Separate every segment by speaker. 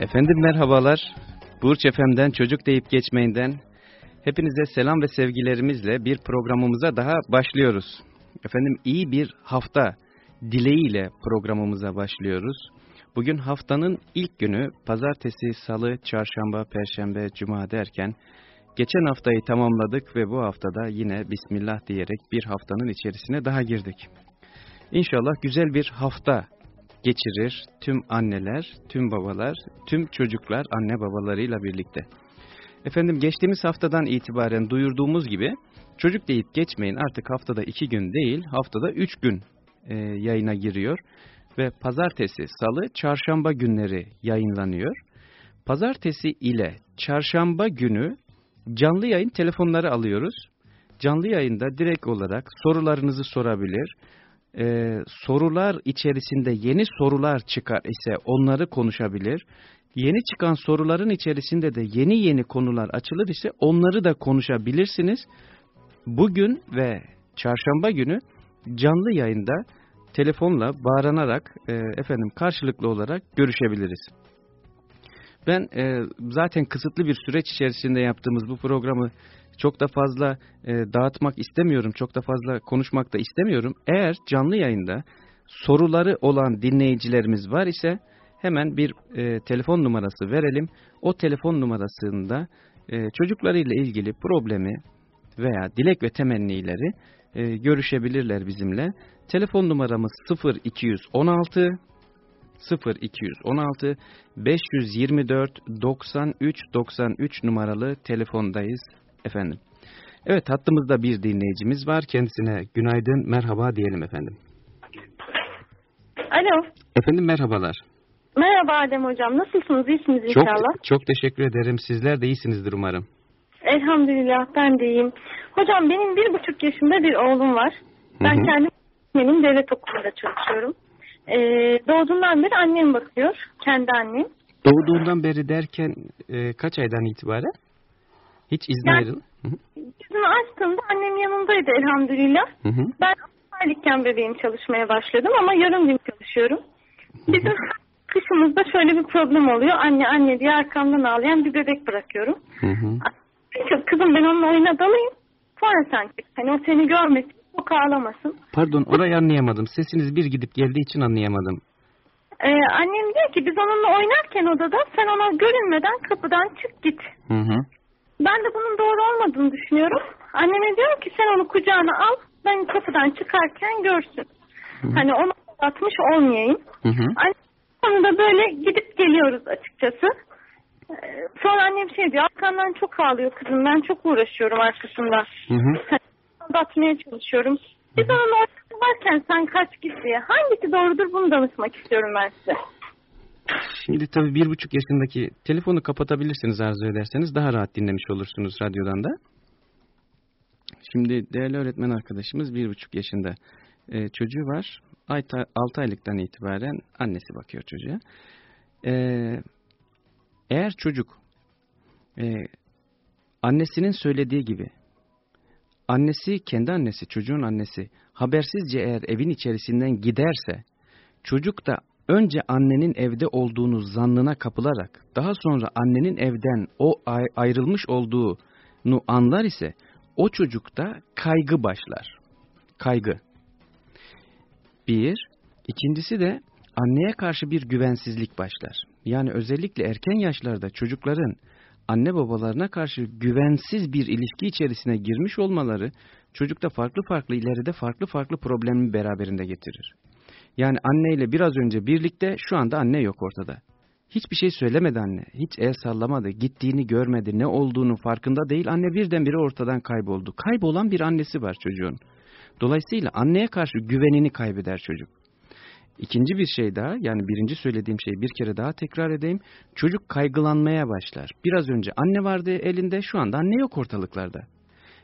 Speaker 1: Efendim merhabalar. Burç Efem'den Çocuk Deyip Geçmeyinden hepinize selam ve sevgilerimizle bir programımıza daha başlıyoruz. Efendim iyi bir hafta dileğiyle programımıza başlıyoruz. Bugün haftanın ilk günü pazartesi, salı, çarşamba, perşembe, cuma derken geçen haftayı tamamladık ve bu haftada yine Bismillah diyerek bir haftanın içerisine daha girdik. İnşallah güzel bir hafta geçirir tüm anneler, tüm babalar, tüm çocuklar anne babalarıyla birlikte. Efendim geçtiğimiz haftadan itibaren duyurduğumuz gibi çocuk deyip geçmeyin artık haftada iki gün değil haftada üç gün e, yayına giriyor. Ve pazartesi, salı, çarşamba günleri yayınlanıyor. Pazartesi ile çarşamba günü canlı yayın telefonları alıyoruz. Canlı yayında direkt olarak sorularınızı sorabilir, e, sorular içerisinde yeni sorular çıkar ise onları konuşabilir. Yeni çıkan soruların içerisinde de yeni yeni konular açılır ise onları da konuşabilirsiniz. Bugün ve çarşamba günü canlı yayında telefonla bağıranarak e, efendim karşılıklı olarak görüşebiliriz. Ben e, zaten kısıtlı bir süreç içerisinde yaptığımız bu programı çok da fazla e, dağıtmak istemiyorum, çok da fazla konuşmak da istemiyorum. Eğer canlı yayında soruları olan dinleyicilerimiz var ise hemen bir e, telefon numarası verelim. O telefon numarasında e, çocuklarıyla ilgili problemi veya dilek ve temennileri e, görüşebilirler bizimle. Telefon numaramız 0216 0216 524 93 93 numaralı telefondayız efendim. Evet hattımızda bir dinleyicimiz var. Kendisine günaydın, merhaba diyelim efendim.
Speaker 2: Alo.
Speaker 1: Efendim merhabalar.
Speaker 2: Merhaba Adem Hocam. Nasılsınız? İyisiniz inşallah.
Speaker 1: Çok, çok teşekkür ederim. Sizler de iyisinizdir umarım.
Speaker 2: Elhamdülillah ben de iyiyim. Hocam benim bir buçuk yaşında bir oğlum var. Ben hı hı. kendim benim devlet okulunda çalışıyorum. Ee, doğduğundan beri annem bakıyor. Kendi annem.
Speaker 1: Doğduğundan beri derken e, kaç aydan itibaren? Hiç izne yani, ayrıl.
Speaker 2: İzni açtığımda annem yanındaydı elhamdülillah. Hı hı. Ben aylıkken bebeğim çalışmaya başladım ama yarım gün çalışıyorum. Bizim kışımızda şöyle bir problem oluyor. Anne anne diye arkamdan ağlayan bir bebek bırakıyorum. Hı hı. Kızım ben onunla oyuna dalayım. Sonra sen çık. Hani o seni görmesin. Çok ağlamasın.
Speaker 1: Pardon orayı anlayamadım. Sesiniz bir gidip geldiği için anlayamadım.
Speaker 2: Ee, annem diyor ki biz onunla oynarken odada sen ona görünmeden kapıdan çık git. Hı hı. Ben de bunun doğru olmadığını düşünüyorum. Anneme diyorum ki sen onu kucağına al. Ben kapıdan çıkarken görsün. Hı. Hani onu atmış olmayayım. Hı hı. Annem da böyle gidip geliyoruz açıkçası. Ee, sonra annem şey diyor arkandan çok ağlıyor kızım ben çok uğraşıyorum arkasında. Hı hı. Atmaya çalışıyorum. Biz onun ortası varken sen kaç git diye. Hangisi doğrudur bunu danışmak istiyorum ben size.
Speaker 1: Şimdi tabii bir buçuk yaşındaki telefonu kapatabilirsiniz arzu ederseniz daha rahat dinlemiş olursunuz radyodan da. Şimdi değerli öğretmen arkadaşımız bir buçuk yaşında e, çocuğu var. Altı aylıktan itibaren annesi bakıyor çocuğa. E, eğer çocuk e, annesinin söylediği gibi annesi kendi annesi çocuğun annesi habersizce eğer evin içerisinden giderse çocuk da önce annenin evde olduğunu zannına kapılarak daha sonra annenin evden o ayrılmış olduğunu anlar ise o çocukta kaygı başlar. Kaygı. Bir. ikincisi de anneye karşı bir güvensizlik başlar. Yani özellikle erken yaşlarda çocukların anne babalarına karşı güvensiz bir ilişki içerisine girmiş olmaları çocukta farklı farklı ileride farklı farklı problemi beraberinde getirir. Yani anneyle biraz önce birlikte şu anda anne yok ortada. Hiçbir şey söylemedi anne. Hiç el sallamadı. Gittiğini görmedi. Ne olduğunu farkında değil. Anne birdenbire ortadan kayboldu. Kaybolan bir annesi var çocuğun. Dolayısıyla anneye karşı güvenini kaybeder çocuk. İkinci bir şey daha yani birinci söylediğim şeyi bir kere daha tekrar edeyim. Çocuk kaygılanmaya başlar. Biraz önce anne vardı elinde şu anda anne yok ortalıklarda.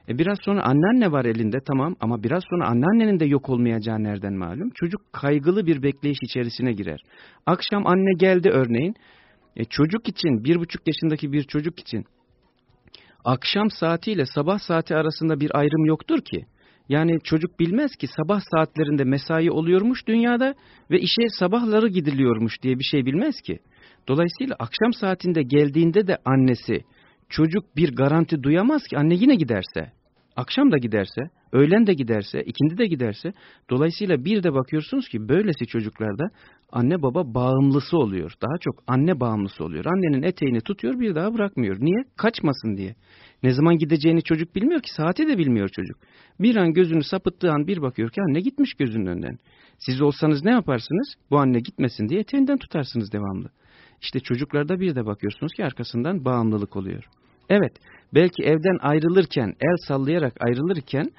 Speaker 1: E biraz sonra anneanne var elinde tamam ama biraz sonra anneannenin de yok olmayacağı nereden malum? Çocuk kaygılı bir bekleyiş içerisine girer. Akşam anne geldi örneğin. E çocuk için bir buçuk yaşındaki bir çocuk için akşam saatiyle sabah saati arasında bir ayrım yoktur ki. Yani çocuk bilmez ki sabah saatlerinde mesai oluyormuş dünyada ve işe sabahları gidiliyormuş diye bir şey bilmez ki. Dolayısıyla akşam saatinde geldiğinde de annesi çocuk bir garanti duyamaz ki anne yine giderse. Akşam da giderse, öğlen de giderse, ikindi de giderse. Dolayısıyla bir de bakıyorsunuz ki böylesi çocuklarda anne baba bağımlısı oluyor. Daha çok anne bağımlısı oluyor. Annenin eteğini tutuyor bir daha bırakmıyor. Niye? Kaçmasın diye. Ne zaman gideceğini çocuk bilmiyor ki saati de bilmiyor çocuk. Bir an gözünü sapıttığı an bir bakıyor ki anne gitmiş gözünün önünden. Siz olsanız ne yaparsınız? Bu anne gitmesin diye eteğinden tutarsınız devamlı. İşte çocuklarda bir de bakıyorsunuz ki arkasından bağımlılık oluyor. Evet, belki evden ayrılırken, el sallayarak ayrılırken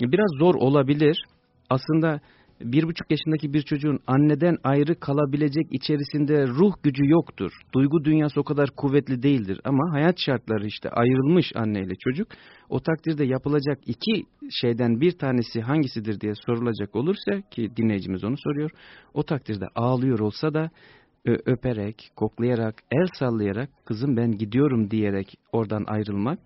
Speaker 1: biraz zor olabilir. Aslında bir buçuk yaşındaki bir çocuğun anneden ayrı kalabilecek içerisinde ruh gücü yoktur. Duygu dünyası o kadar kuvvetli değildir. Ama hayat şartları işte ayrılmış anneyle çocuk. O takdirde yapılacak iki şeyden bir tanesi hangisidir diye sorulacak olursa ki dinleyicimiz onu soruyor. O takdirde ağlıyor olsa da öperek, koklayarak, el sallayarak kızım ben gidiyorum diyerek oradan ayrılmak.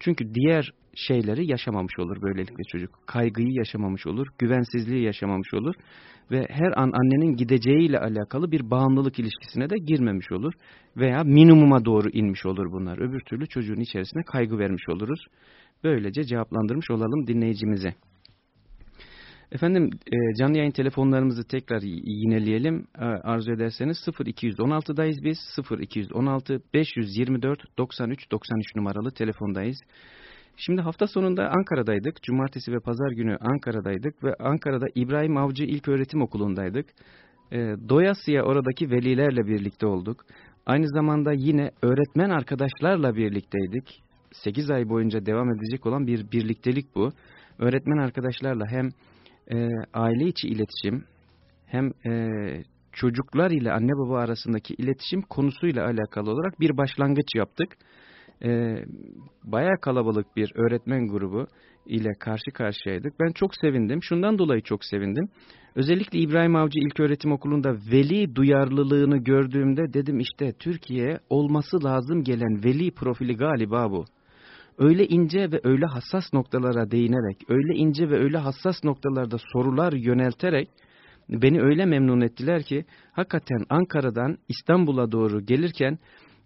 Speaker 1: Çünkü diğer şeyleri yaşamamış olur böylelikle çocuk. Kaygıyı yaşamamış olur, güvensizliği yaşamamış olur ve her an annenin gideceğiyle alakalı bir bağımlılık ilişkisine de girmemiş olur veya minimuma doğru inmiş olur bunlar. Öbür türlü çocuğun içerisine kaygı vermiş oluruz. Böylece cevaplandırmış olalım dinleyicimize. Efendim e, canlı yayın telefonlarımızı tekrar yineleyelim. E, arzu ederseniz 0216'dayız biz. 0216 524 93 93 numaralı telefondayız. Şimdi hafta sonunda Ankara'daydık. Cumartesi ve pazar günü Ankara'daydık ve Ankara'da İbrahim Avcı İlköğretim Okulu'ndaydık. E, doyasıya oradaki velilerle birlikte olduk. Aynı zamanda yine öğretmen arkadaşlarla birlikteydik. 8 ay boyunca devam edecek olan bir birliktelik bu. Öğretmen arkadaşlarla hem e, aile içi iletişim hem e, çocuklar ile anne baba arasındaki iletişim konusuyla alakalı olarak bir başlangıç yaptık. E, Baya kalabalık bir öğretmen grubu ile karşı karşıyaydık. Ben çok sevindim. Şundan dolayı çok sevindim. Özellikle İbrahim Avcı İlköğretim Okulu'nda veli duyarlılığını gördüğümde dedim işte Türkiye olması lazım gelen veli profili galiba bu öyle ince ve öyle hassas noktalara değinerek, öyle ince ve öyle hassas noktalarda sorular yönelterek beni öyle memnun ettiler ki hakikaten Ankara'dan İstanbul'a doğru gelirken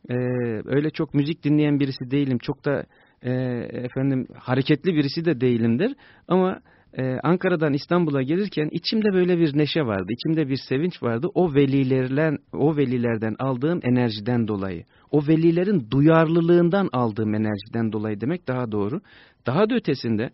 Speaker 1: e, öyle çok müzik dinleyen birisi değilim, çok da e, efendim hareketli birisi de değilimdir. Ama ee, Ankara'dan İstanbul'a gelirken içimde böyle bir neşe vardı, içimde bir sevinç vardı. O velilerden, o velilerden aldığım enerjiden dolayı, o velilerin duyarlılığından aldığım enerjiden dolayı demek daha doğru. Daha da ötesinde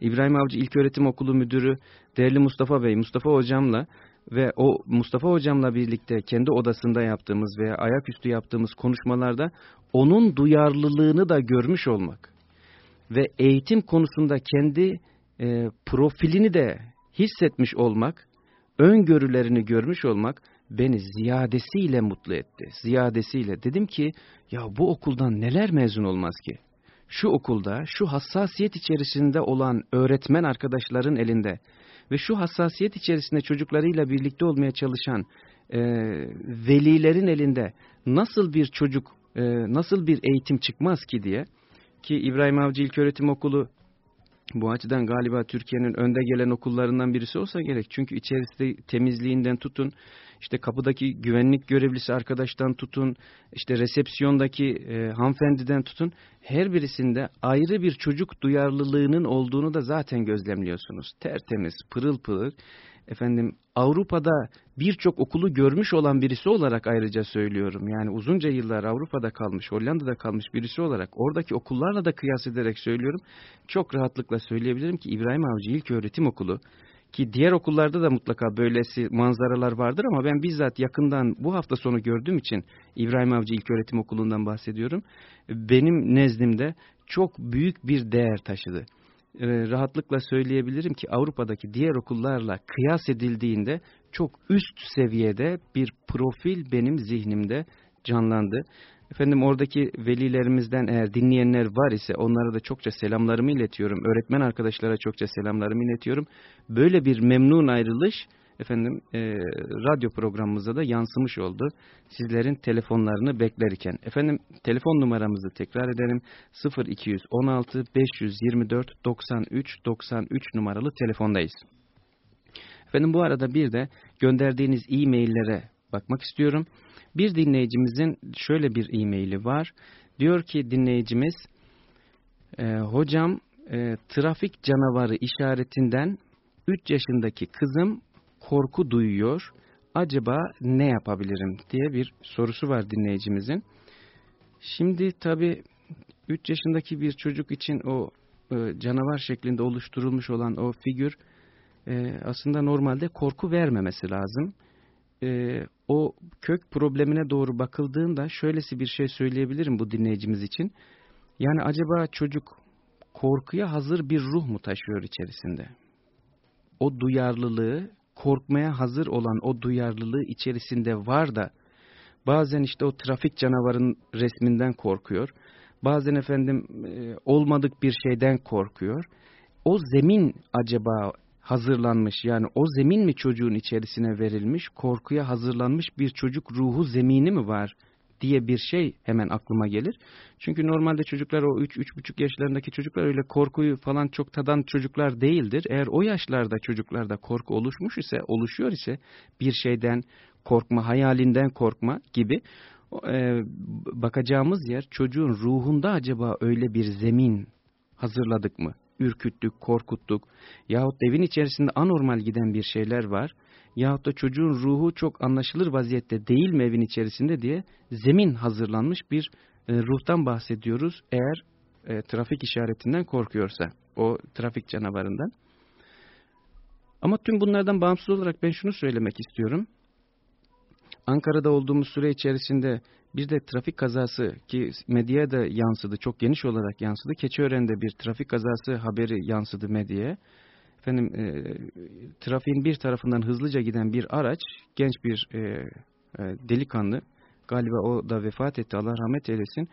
Speaker 1: İbrahim Avcı İlköğretim Okulu Müdürü değerli Mustafa Bey, Mustafa Hocam'la ve o Mustafa Hocam'la birlikte kendi odasında yaptığımız veya ayaküstü yaptığımız konuşmalarda onun duyarlılığını da görmüş olmak ve eğitim konusunda kendi e, profilini de hissetmiş olmak, öngörülerini görmüş olmak beni ziyadesiyle mutlu etti. Ziyadesiyle. Dedim ki ya bu okuldan neler mezun olmaz ki? Şu okulda şu hassasiyet içerisinde olan öğretmen arkadaşların elinde ve şu hassasiyet içerisinde çocuklarıyla birlikte olmaya çalışan e, velilerin elinde nasıl bir çocuk, e, nasıl bir eğitim çıkmaz ki diye ki İbrahim Avcı İlköğretim Okulu bu açıdan galiba Türkiye'nin önde gelen okullarından birisi olsa gerek. Çünkü içerisinde temizliğinden tutun, işte kapıdaki güvenlik görevlisi arkadaştan tutun, işte resepsiyondaki e, hanımefendiden tutun. Her birisinde ayrı bir çocuk duyarlılığının olduğunu da zaten gözlemliyorsunuz. Tertemiz, pırıl pırıl efendim Avrupa'da birçok okulu görmüş olan birisi olarak ayrıca söylüyorum. Yani uzunca yıllar Avrupa'da kalmış, Hollanda'da kalmış birisi olarak oradaki okullarla da kıyas ederek söylüyorum. Çok rahatlıkla söyleyebilirim ki İbrahim Avcı İlköğretim Okulu ki diğer okullarda da mutlaka böylesi manzaralar vardır ama ben bizzat yakından bu hafta sonu gördüğüm için İbrahim Avcı İlköğretim Okulu'ndan bahsediyorum. Benim nezdimde çok büyük bir değer taşıdı. E, rahatlıkla söyleyebilirim ki Avrupa'daki diğer okullarla kıyas edildiğinde çok üst seviyede bir profil benim zihnimde canlandı. Efendim oradaki velilerimizden eğer dinleyenler var ise onlara da çokça selamlarımı iletiyorum. Öğretmen arkadaşlara çokça selamlarımı iletiyorum. Böyle bir memnun ayrılış efendim e, radyo programımıza da yansımış oldu. Sizlerin telefonlarını beklerken. Efendim telefon numaramızı tekrar edelim. 0216 524 93 93 numaralı telefondayız. Efendim bu arada bir de gönderdiğiniz e-maillere bakmak istiyorum. Bir dinleyicimizin şöyle bir e-maili var. Diyor ki dinleyicimiz, e, hocam e, trafik canavarı işaretinden 3 yaşındaki kızım korku duyuyor. Acaba ne yapabilirim diye bir sorusu var dinleyicimizin. Şimdi tabi 3 yaşındaki bir çocuk için o e, canavar şeklinde oluşturulmuş olan o figür e, aslında normalde korku vermemesi lazım. E, o kök problemine doğru bakıldığında şöylesi bir şey söyleyebilirim bu dinleyicimiz için. Yani acaba çocuk korkuya hazır bir ruh mu taşıyor içerisinde? O duyarlılığı, korkmaya hazır olan o duyarlılığı içerisinde var da bazen işte o trafik canavarın resminden korkuyor. Bazen efendim e, olmadık bir şeyden korkuyor. O zemin acaba hazırlanmış yani o zemin mi çocuğun içerisine verilmiş korkuya hazırlanmış bir çocuk ruhu zemini mi var diye bir şey hemen aklıma gelir. Çünkü normalde çocuklar o 3-3,5 yaşlarındaki çocuklar öyle korkuyu falan çok tadan çocuklar değildir. Eğer o yaşlarda çocuklarda korku oluşmuş ise, oluşuyor ise bir şeyden korkma, hayalinden korkma gibi e, bakacağımız yer çocuğun ruhunda acaba öyle bir zemin hazırladık mı? Ürküttük, korkuttuk yahut evin içerisinde anormal giden bir şeyler var yahut da çocuğun ruhu çok anlaşılır vaziyette değil mi evin içerisinde diye zemin hazırlanmış bir e, ruhtan bahsediyoruz eğer e, trafik işaretinden korkuyorsa o trafik canavarından. Ama tüm bunlardan bağımsız olarak ben şunu söylemek istiyorum. Ankara'da olduğumuz süre içerisinde bir de trafik kazası ki medyaya da yansıdı, çok geniş olarak yansıdı. Keçiören'de bir trafik kazası haberi yansıdı medyaya. Efendim e, trafiğin bir tarafından hızlıca giden bir araç, genç bir e, e, delikanlı, galiba o da vefat etti Allah rahmet eylesin.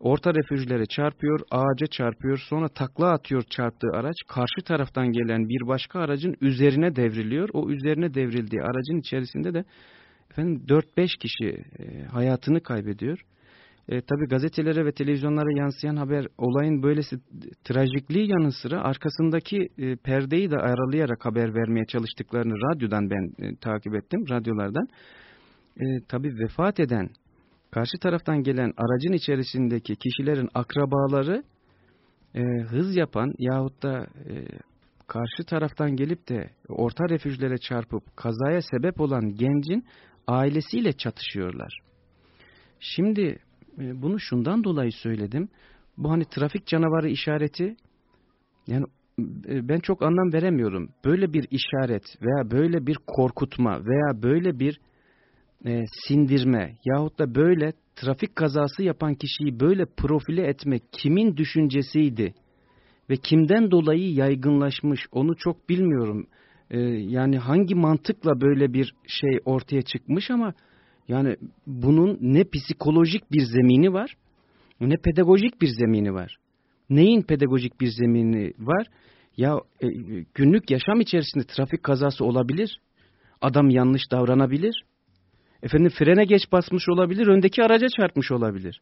Speaker 1: Orta refüjlere çarpıyor, ağaca çarpıyor, sonra takla atıyor çarptığı araç. Karşı taraftan gelen bir başka aracın üzerine devriliyor. O üzerine devrildiği aracın içerisinde de efendim 4-5 kişi e, hayatını kaybediyor. E, tabii gazetelere ve televizyonlara yansıyan haber olayın böylesi trajikliği yanı sıra arkasındaki e, perdeyi de aralayarak haber vermeye çalıştıklarını radyodan ben e, takip ettim, radyolardan. E, tabii vefat eden, karşı taraftan gelen aracın içerisindeki kişilerin akrabaları e, hız yapan yahut da e, karşı taraftan gelip de orta refüjlere çarpıp kazaya sebep olan gencin ailesiyle çatışıyorlar. Şimdi bunu şundan dolayı söyledim. Bu hani trafik canavarı işareti yani e, ben çok anlam veremiyorum. Böyle bir işaret veya böyle bir korkutma veya böyle bir e, sindirme yahut da böyle trafik kazası yapan kişiyi böyle profile etmek kimin düşüncesiydi ve kimden dolayı yaygınlaşmış onu çok bilmiyorum. E, yani hangi mantıkla böyle bir şey ortaya çıkmış ama yani bunun ne psikolojik bir zemini var ne pedagojik bir zemini var. Neyin pedagojik bir zemini var? Ya e, günlük yaşam içerisinde trafik kazası olabilir. Adam yanlış davranabilir. Efendim frene geç basmış olabilir, öndeki araca çarpmış olabilir.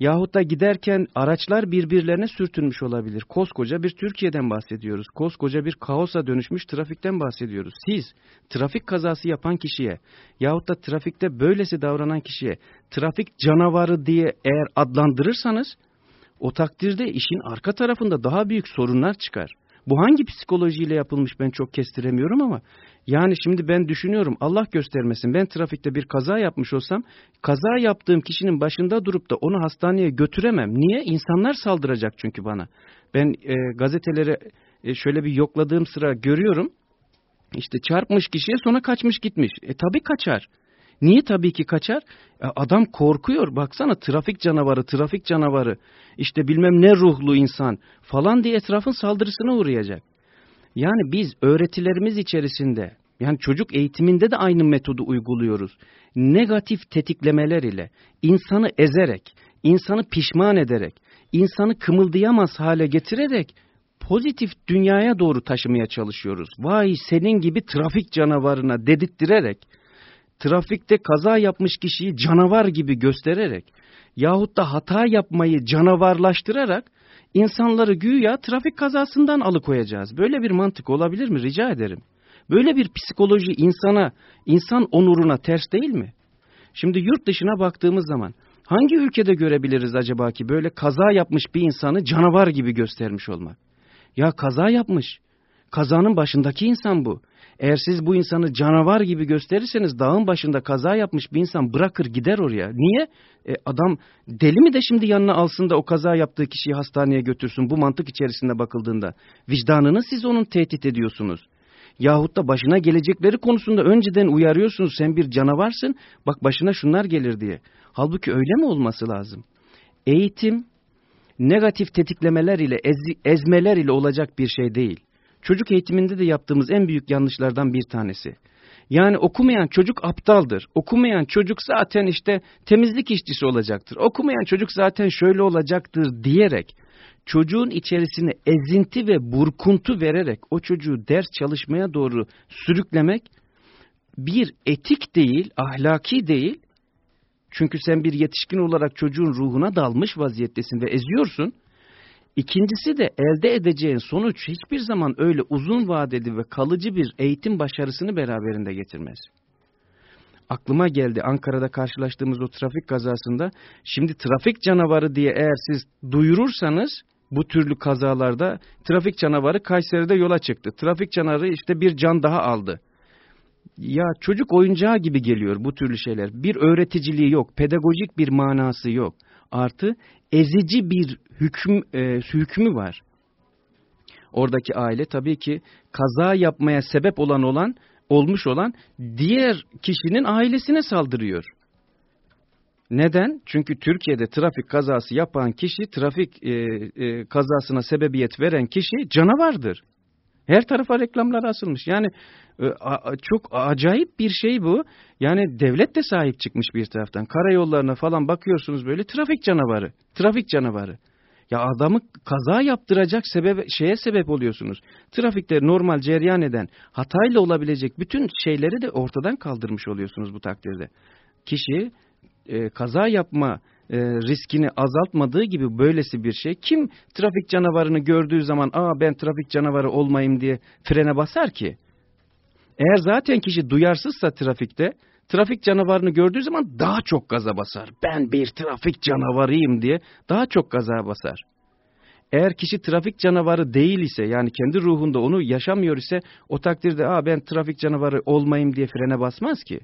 Speaker 1: Yahut da giderken araçlar birbirlerine sürtünmüş olabilir. Koskoca bir Türkiye'den bahsediyoruz. Koskoca bir kaosa dönüşmüş trafikten bahsediyoruz. Siz trafik kazası yapan kişiye yahut da trafikte böylesi davranan kişiye trafik canavarı diye eğer adlandırırsanız o takdirde işin arka tarafında daha büyük sorunlar çıkar. Bu hangi psikolojiyle yapılmış ben çok kestiremiyorum ama yani şimdi ben düşünüyorum Allah göstermesin ben trafikte bir kaza yapmış olsam kaza yaptığım kişinin başında durup da onu hastaneye götüremem. Niye? İnsanlar saldıracak çünkü bana. Ben e, gazetelere e, şöyle bir yokladığım sıra görüyorum. İşte çarpmış kişiye sonra kaçmış gitmiş. E tabii kaçar. Niye tabii ki kaçar? E, adam korkuyor. Baksana trafik canavarı, trafik canavarı. İşte bilmem ne ruhlu insan falan diye etrafın saldırısına uğrayacak. Yani biz öğretilerimiz içerisinde yani çocuk eğitiminde de aynı metodu uyguluyoruz. Negatif tetiklemeler ile insanı ezerek, insanı pişman ederek, insanı kımıldayamaz hale getirerek pozitif dünyaya doğru taşımaya çalışıyoruz. Vay senin gibi trafik canavarına dedirttirerek, trafikte kaza yapmış kişiyi canavar gibi göstererek yahut da hata yapmayı canavarlaştırarak insanları güya trafik kazasından alıkoyacağız. Böyle bir mantık olabilir mi rica ederim. Böyle bir psikoloji insana, insan onuruna ters değil mi? Şimdi yurt dışına baktığımız zaman hangi ülkede görebiliriz acaba ki böyle kaza yapmış bir insanı canavar gibi göstermiş olmak? Ya kaza yapmış. Kazanın başındaki insan bu. Eğer siz bu insanı canavar gibi gösterirseniz dağın başında kaza yapmış bir insan bırakır gider oraya. Niye? E, adam deli mi de şimdi yanına alsın da o kaza yaptığı kişiyi hastaneye götürsün bu mantık içerisinde bakıldığında. Vicdanını siz onun tehdit ediyorsunuz. Yahut da başına gelecekleri konusunda önceden uyarıyorsunuz sen bir canavarsın bak başına şunlar gelir diye. Halbuki öyle mi olması lazım? Eğitim negatif tetiklemeler ile ez, ezmeler ile olacak bir şey değil. Çocuk eğitiminde de yaptığımız en büyük yanlışlardan bir tanesi. Yani okumayan çocuk aptaldır. Okumayan çocuk zaten işte temizlik işçisi olacaktır. Okumayan çocuk zaten şöyle olacaktır diyerek çocuğun içerisine ezinti ve burkuntu vererek o çocuğu ders çalışmaya doğru sürüklemek bir etik değil, ahlaki değil. Çünkü sen bir yetişkin olarak çocuğun ruhuna dalmış vaziyettesin ve eziyorsun. İkincisi de elde edeceğin sonuç hiçbir zaman öyle uzun vadeli ve kalıcı bir eğitim başarısını beraberinde getirmez. Aklıma geldi Ankara'da karşılaştığımız o trafik kazasında şimdi trafik canavarı diye eğer siz duyurursanız bu türlü kazalarda trafik canavarı Kayseri'de yola çıktı. Trafik canavarı işte bir can daha aldı. Ya çocuk oyuncağı gibi geliyor bu türlü şeyler. Bir öğreticiliği yok, pedagojik bir manası yok. Artı ezici bir hüküm e, hükmü var. Oradaki aile tabii ki kaza yapmaya sebep olan olan olmuş olan diğer kişinin ailesine saldırıyor. Neden? Çünkü Türkiye'de trafik kazası yapan kişi, trafik e, e, kazasına sebebiyet veren kişi canavardır. Her tarafa reklamlar asılmış. Yani e, çok acayip bir şey bu. Yani devlet de sahip çıkmış bir taraftan. Karayollarına falan bakıyorsunuz böyle trafik canavarı. Trafik canavarı. Ya adamı kaza yaptıracak sebep, şeye sebep oluyorsunuz. Trafikte normal cereyan eden hatayla olabilecek bütün şeyleri de ortadan kaldırmış oluyorsunuz bu takdirde. Kişi e, kaza yapma e, riskini azaltmadığı gibi böylesi bir şey. Kim trafik canavarını gördüğü zaman aa ben trafik canavarı olmayayım diye frene basar ki? Eğer zaten kişi duyarsızsa trafikte trafik canavarını gördüğü zaman daha çok gaza basar. Ben bir trafik canavarıyım diye daha çok gaza basar. Eğer kişi trafik canavarı değil ise yani kendi ruhunda onu yaşamıyor ise o takdirde Aa, ben trafik canavarı olmayayım diye frene basmaz ki.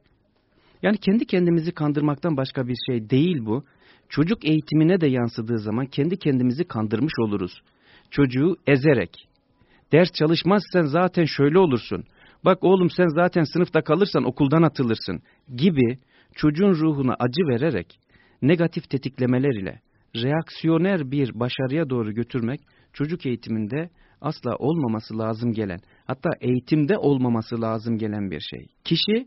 Speaker 1: Yani kendi kendimizi kandırmaktan başka bir şey değil bu. Çocuk eğitimine de yansıdığı zaman kendi kendimizi kandırmış oluruz. Çocuğu ezerek. Ders çalışmazsan zaten şöyle olursun. Bak oğlum sen zaten sınıfta kalırsan okuldan atılırsın gibi çocuğun ruhuna acı vererek negatif tetiklemeler ile reaksiyoner bir başarıya doğru götürmek çocuk eğitiminde asla olmaması lazım gelen hatta eğitimde olmaması lazım gelen bir şey. Kişi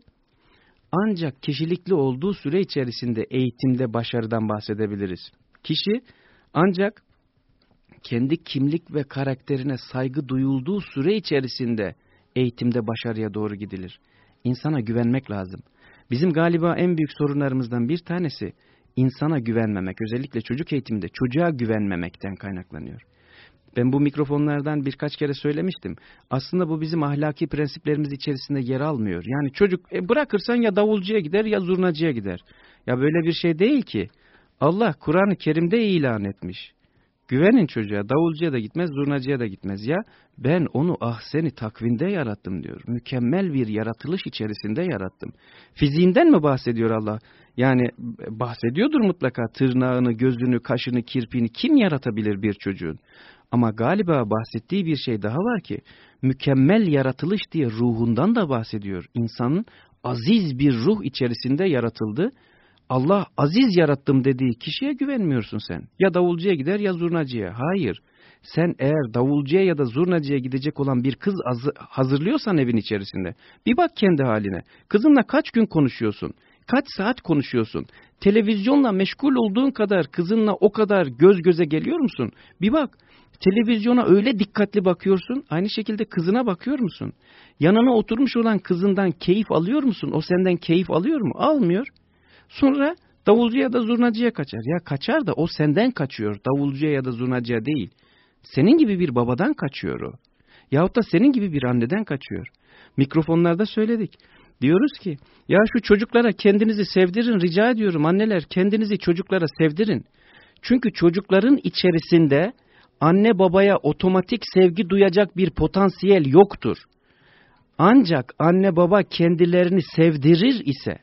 Speaker 1: ancak kişilikli olduğu süre içerisinde eğitimde başarıdan bahsedebiliriz. Kişi ancak kendi kimlik ve karakterine saygı duyulduğu süre içerisinde eğitimde başarıya doğru gidilir. İnsana güvenmek lazım. Bizim galiba en büyük sorunlarımızdan bir tanesi insana güvenmemek. Özellikle çocuk eğitiminde çocuğa güvenmemekten kaynaklanıyor. Ben bu mikrofonlardan birkaç kere söylemiştim. Aslında bu bizim ahlaki prensiplerimiz içerisinde yer almıyor. Yani çocuk e, bırakırsan ya davulcuya gider ya zurnacıya gider. Ya böyle bir şey değil ki. Allah Kur'an-ı Kerim'de ilan etmiş. Güvenin çocuğa, davulcuya da gitmez, zurnacıya da gitmez. Ya ben onu ah seni takvinde yarattım diyor. Mükemmel bir yaratılış içerisinde yarattım. Fiziğinden mi bahsediyor Allah? Yani bahsediyordur mutlaka tırnağını, gözünü, kaşını, kirpiğini kim yaratabilir bir çocuğun? Ama galiba bahsettiği bir şey daha var ki mükemmel yaratılış diye ruhundan da bahsediyor. İnsanın aziz bir ruh içerisinde yaratıldı. Allah aziz yarattım dediği kişiye güvenmiyorsun sen. Ya davulcuya gider ya zurnacıya. Hayır. Sen eğer davulcuya ya da zurnacıya gidecek olan bir kız hazırlıyorsan evin içerisinde bir bak kendi haline. Kızınla kaç gün konuşuyorsun? Kaç saat konuşuyorsun? Televizyonla meşgul olduğun kadar kızınla o kadar göz göze geliyor musun? Bir bak Televizyona öyle dikkatli bakıyorsun, aynı şekilde kızına bakıyor musun? Yanına oturmuş olan kızından keyif alıyor musun? O senden keyif alıyor mu? Almıyor. Sonra davulcuya ya da zurnacıya kaçar. Ya kaçar da o senden kaçıyor, davulcuya ya da zurnacıya değil. Senin gibi bir babadan kaçıyor o. Yahut da senin gibi bir anneden kaçıyor. Mikrofonlarda söyledik. Diyoruz ki ya şu çocuklara kendinizi sevdirin rica ediyorum anneler kendinizi çocuklara sevdirin. Çünkü çocukların içerisinde anne babaya otomatik sevgi duyacak bir potansiyel yoktur. Ancak anne baba kendilerini sevdirir ise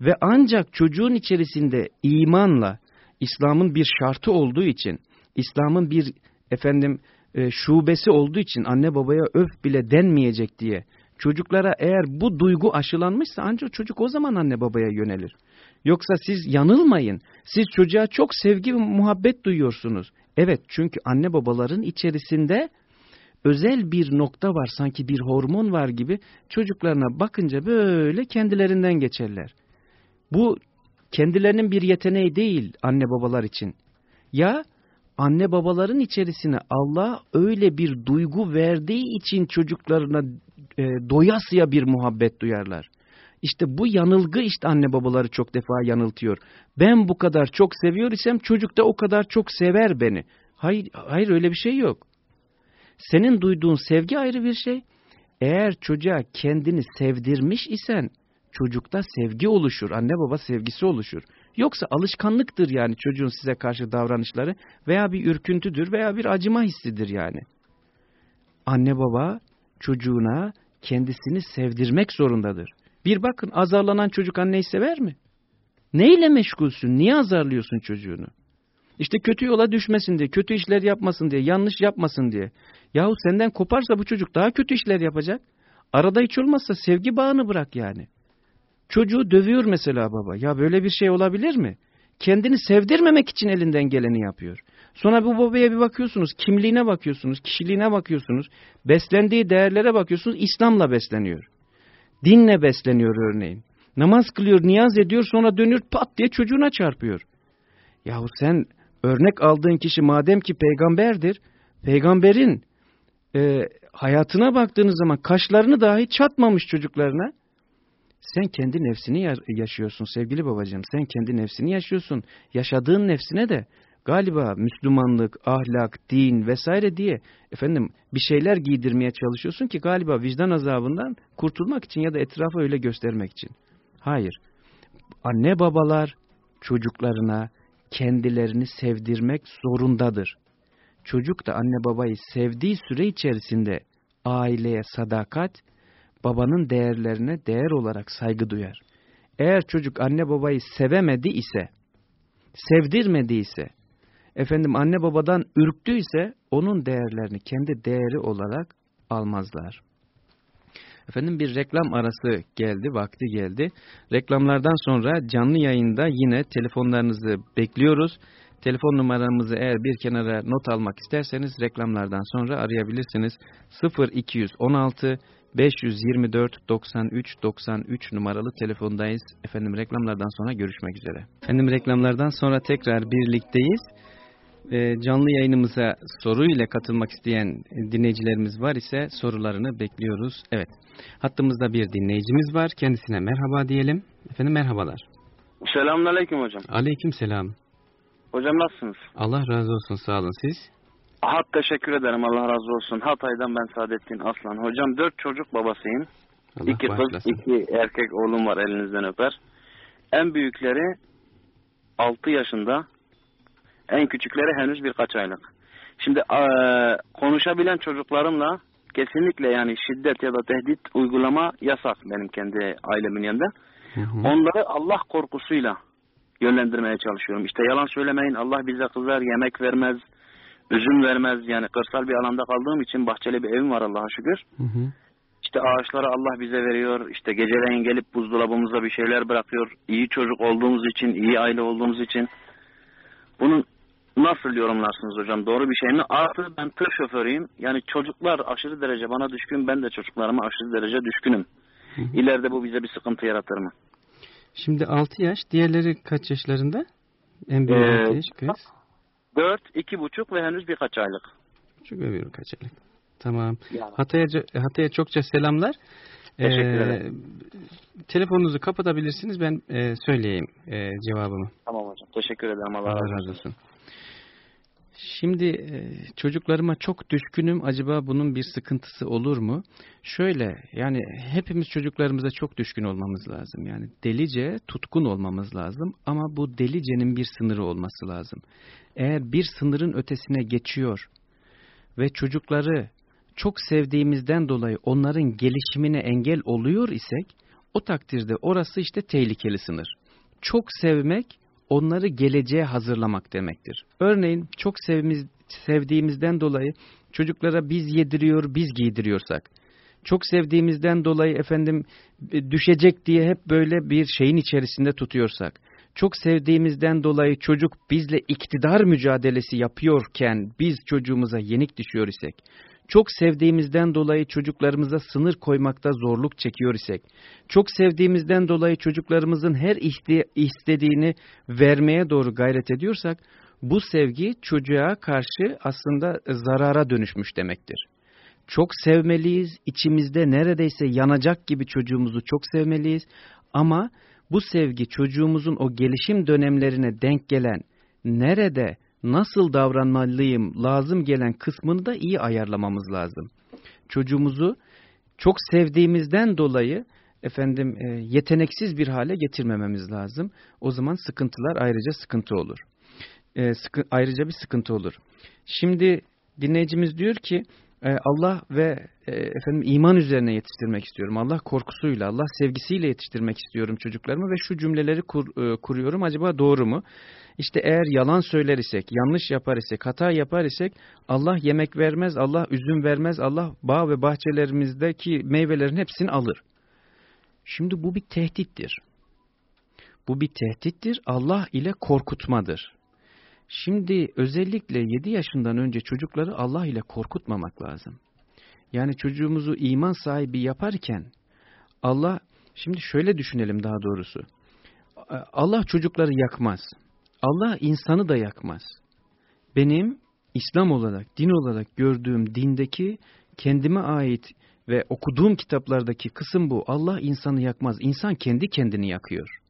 Speaker 1: ve ancak çocuğun içerisinde imanla İslam'ın bir şartı olduğu için, İslam'ın bir efendim e, şubesi olduğu için anne babaya öf bile denmeyecek diye çocuklara eğer bu duygu aşılanmışsa ancak çocuk o zaman anne babaya yönelir. Yoksa siz yanılmayın. Siz çocuğa çok sevgi ve muhabbet duyuyorsunuz. Evet çünkü anne babaların içerisinde özel bir nokta var sanki bir hormon var gibi çocuklarına bakınca böyle kendilerinden geçerler. Bu kendilerinin bir yeteneği değil anne babalar için. Ya anne babaların içerisine Allah öyle bir duygu verdiği için çocuklarına e, doyasıya bir muhabbet duyarlar. İşte bu yanılgı işte anne babaları çok defa yanıltıyor. Ben bu kadar çok seviyor isem çocuk da o kadar çok sever beni. Hayır, hayır öyle bir şey yok. Senin duyduğun sevgi ayrı bir şey. Eğer çocuğa kendini sevdirmiş isen çocukta sevgi oluşur. Anne baba sevgisi oluşur. Yoksa alışkanlıktır yani çocuğun size karşı davranışları veya bir ürküntüdür veya bir acıma hissidir yani. Anne baba çocuğuna kendisini sevdirmek zorundadır. Bir bakın azarlanan çocuk anneyi sever mi? Neyle meşgulsün? Niye azarlıyorsun çocuğunu? İşte kötü yola düşmesin diye, kötü işler yapmasın diye, yanlış yapmasın diye. Yahu senden koparsa bu çocuk daha kötü işler yapacak. Arada hiç olmazsa sevgi bağını bırak yani. Çocuğu dövüyor mesela baba. Ya böyle bir şey olabilir mi? Kendini sevdirmemek için elinden geleni yapıyor. Sonra bu babaya bir bakıyorsunuz, kimliğine bakıyorsunuz, kişiliğine bakıyorsunuz, beslendiği değerlere bakıyorsunuz, İslam'la besleniyor. Dinle besleniyor örneğin. Namaz kılıyor, niyaz ediyor, sonra dönüyor pat diye çocuğuna çarpıyor. Yahu sen örnek aldığın kişi madem ki peygamberdir, peygamberin e, hayatına baktığınız zaman kaşlarını dahi çatmamış çocuklarına. Sen kendi nefsini yaşıyorsun sevgili babacığım. Sen kendi nefsini yaşıyorsun. Yaşadığın nefsine de galiba Müslümanlık, ahlak, din vesaire diye efendim bir şeyler giydirmeye çalışıyorsun ki galiba vicdan azabından kurtulmak için ya da etrafa öyle göstermek için. Hayır. Anne babalar çocuklarına kendilerini sevdirmek zorundadır. Çocuk da anne babayı sevdiği süre içerisinde aileye sadakat, babanın değerlerine değer olarak saygı duyar. Eğer çocuk anne babayı sevemedi ise, sevdirmedi ise, efendim anne babadan ürktüyse onun değerlerini kendi değeri olarak almazlar. Efendim bir reklam arası geldi, vakti geldi. Reklamlardan sonra canlı yayında yine telefonlarınızı bekliyoruz. Telefon numaramızı eğer bir kenara not almak isterseniz reklamlardan sonra arayabilirsiniz. 0216 524 93 93 numaralı telefondayız. Efendim reklamlardan sonra görüşmek üzere. Efendim reklamlardan sonra tekrar birlikteyiz. E, canlı yayınımıza soruyla katılmak isteyen dinleyicilerimiz var ise sorularını bekliyoruz. Evet, hattımızda bir dinleyicimiz var. Kendisine merhaba diyelim. Efendim merhabalar.
Speaker 3: Selamünaleyküm hocam.
Speaker 1: Aleyküm selam.
Speaker 3: Hocam nasılsınız?
Speaker 1: Allah razı olsun sağ olun siz.
Speaker 3: Hat teşekkür ederim Allah razı olsun. Hatay'dan ben Saadettin Aslan. Hocam dört çocuk babasıyım.
Speaker 1: Allah
Speaker 3: iki kız iki erkek oğlum var elinizden öper. En büyükleri altı yaşında. En küçükleri henüz birkaç aylık. Şimdi e, konuşabilen çocuklarımla kesinlikle yani şiddet ya da tehdit uygulama yasak benim kendi ailemin yanında. Hı hı. Onları Allah korkusuyla yönlendirmeye çalışıyorum. İşte yalan söylemeyin Allah bize kızar yemek vermez üzüm vermez yani kırsal bir alanda kaldığım için bahçeli bir evim var Allah'a şükür. Hı hı. İşte ağaçları Allah bize veriyor. İşte geceleyin gelip buzdolabımıza bir şeyler bırakıyor. İyi çocuk olduğumuz için, iyi aile olduğumuz için. Bunun nasıl yorumlarsınız hocam? Doğru bir şey mi? Artı ben tır şoförüyüm. Yani çocuklar aşırı derece bana düşkün. Ben de çocuklarıma aşırı derece düşkünüm. Hı hı. İleride bu bize bir sıkıntı yaratır mı?
Speaker 1: Şimdi 6 yaş. Diğerleri kaç yaşlarında? En büyük ee, 6 yaş kız.
Speaker 3: Dört, iki buçuk ve henüz birkaç aylık.
Speaker 1: Çok ve birkaç aylık. Tamam. Hatay'a Hatay'a çokça selamlar.
Speaker 3: Teşekkür ee,
Speaker 1: telefonunuzu kapatabilirsiniz. Ben e, söyleyeyim e, cevabımı.
Speaker 3: Tamam hocam. Teşekkür ederim. Allah,
Speaker 1: Allah razı olsun. Şimdi e, çocuklarıma çok düşkünüm. Acaba bunun bir sıkıntısı olur mu? Şöyle yani hepimiz çocuklarımıza çok düşkün olmamız lazım. Yani delice tutkun olmamız lazım ama bu delicenin bir sınırı olması lazım. Eğer bir sınırın ötesine geçiyor ve çocukları çok sevdiğimizden dolayı onların gelişimine engel oluyor isek o takdirde orası işte tehlikeli sınır. Çok sevmek onları geleceğe hazırlamak demektir. Örneğin çok sevimiz, sevdiğimizden dolayı çocuklara biz yediriyor, biz giydiriyorsak, çok sevdiğimizden dolayı efendim e, düşecek diye hep böyle bir şeyin içerisinde tutuyorsak, çok sevdiğimizden dolayı çocuk bizle iktidar mücadelesi yapıyorken biz çocuğumuza yenik düşüyor isek, çok sevdiğimizden dolayı çocuklarımıza sınır koymakta zorluk çekiyor isek, çok sevdiğimizden dolayı çocuklarımızın her istediğini vermeye doğru gayret ediyorsak, bu sevgi çocuğa karşı aslında zarara dönüşmüş demektir. Çok sevmeliyiz, içimizde neredeyse yanacak gibi çocuğumuzu çok sevmeliyiz ama bu sevgi çocuğumuzun o gelişim dönemlerine denk gelen nerede, nasıl davranmalıyım lazım gelen kısmını da iyi ayarlamamız lazım. Çocuğumuzu çok sevdiğimizden dolayı efendim e, yeteneksiz bir hale getirmememiz lazım. O zaman sıkıntılar ayrıca sıkıntı olur. E, sıkı, ayrıca bir sıkıntı olur. Şimdi dinleyicimiz diyor ki e, Allah ve e, efendim iman üzerine yetiştirmek istiyorum. Allah korkusuyla, Allah sevgisiyle yetiştirmek istiyorum çocuklarımı ve şu cümleleri kur, e, kuruyorum. Acaba doğru mu? İşte eğer yalan söyler isek, yanlış yapar isek, hata yapar isek Allah yemek vermez, Allah üzüm vermez, Allah bağ ve bahçelerimizdeki meyvelerin hepsini alır. Şimdi bu bir tehdittir. Bu bir tehdittir, Allah ile korkutmadır. Şimdi özellikle 7 yaşından önce çocukları Allah ile korkutmamak lazım. Yani çocuğumuzu iman sahibi yaparken Allah, şimdi şöyle düşünelim daha doğrusu. Allah çocukları yakmaz. Allah insanı da yakmaz. Benim İslam olarak, din olarak gördüğüm dindeki kendime ait ve okuduğum kitaplardaki kısım bu. Allah insanı yakmaz. İnsan kendi kendini yakıyor.